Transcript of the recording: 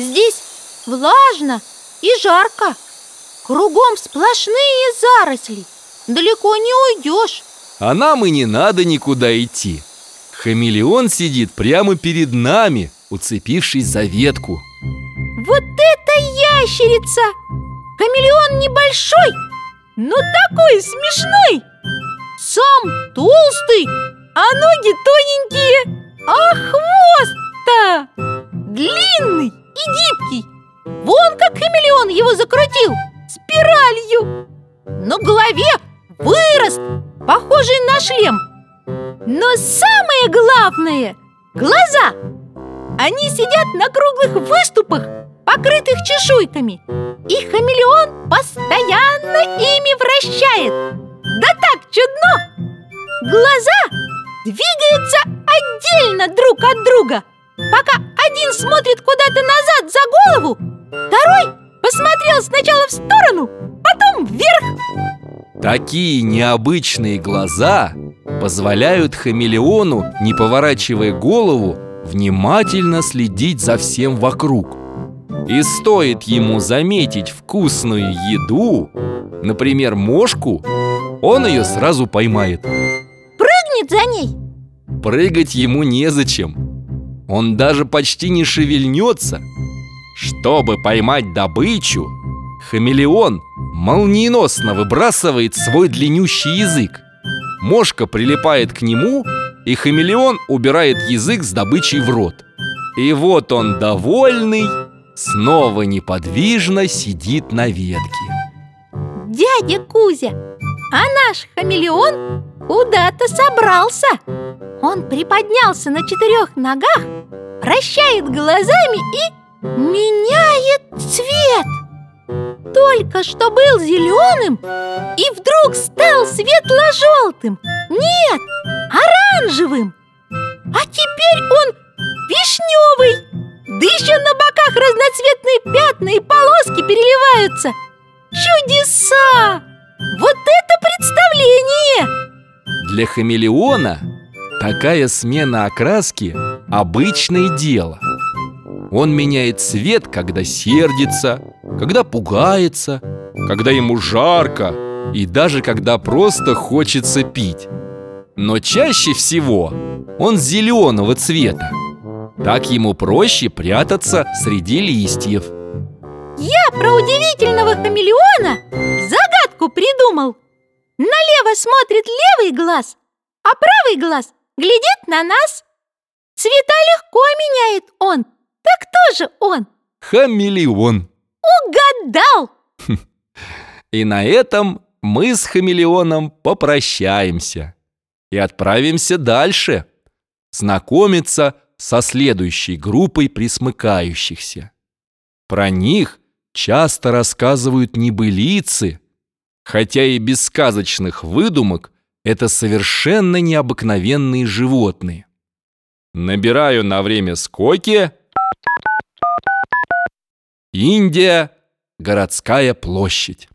Здесь влажно и жарко. Кругом сплошные заросли. Далеко не уйдешь. А нам и не надо никуда идти. Хамелеон сидит прямо перед нами, уцепившись за ветку. Вот это ящерица! Хамелеон небольшой, но такой смешной! Сам толстый, а ноги тоненькие А хвост-то длинный Вон как хамелеон его закрутил спиралью. На голове вырост, похожий на шлем. Но самое главное – глаза. Они сидят на круглых выступах, покрытых чешуйками. И хамелеон постоянно ими вращает. Да так чудно! Глаза двигаются отдельно друг от друга Пока один смотрит куда-то назад за голову Второй посмотрел сначала в сторону, потом вверх Такие необычные глаза позволяют хамелеону, не поворачивая голову, внимательно следить за всем вокруг. И стоит ему заметить вкусную еду, например, мошку, он ее сразу поймает. Прыгнет за ней Прыгать ему незачем. Он даже почти не шевельнется. Чтобы поймать добычу, хамелеон молниеносно выбрасывает свой длиннющий язык. Мошка прилипает к нему, и хамелеон убирает язык с добычей в рот. И вот он, довольный, снова неподвижно сидит на ветке. Дядя Кузя, а наш хамелеон куда-то собрался. Он приподнялся на четырех ногах, вращает глазами и меняет цвет. Только что был зеленым и вдруг стал светло-желтым. Нет, оранжевым. А теперь он вишневый. Да еще на боках разноцветные пятна и полоски переливаются. Чудеса! Вот это представление! Для хамелеона такая смена окраски – обычное дело. Он меняет цвет, когда сердится, когда пугается, когда ему жарко и даже когда просто хочется пить. Но чаще всего он зеленого цвета. Так ему проще прятаться среди листьев. Я про удивительного хамелеона загадку придумал Налево смотрит левый глаз, а правый глаз глядит на нас Цвета легко меняет он, так кто же он? Хамелеон. Угадал! И на этом мы с хамелеоном попрощаемся и отправимся дальше знакомиться со следующей группой присмыкающихся. Про них часто рассказывают небылицы, хотя и без сказочных выдумок это совершенно необыкновенные животные. Набираю на время скоки. Индия, городская площадь.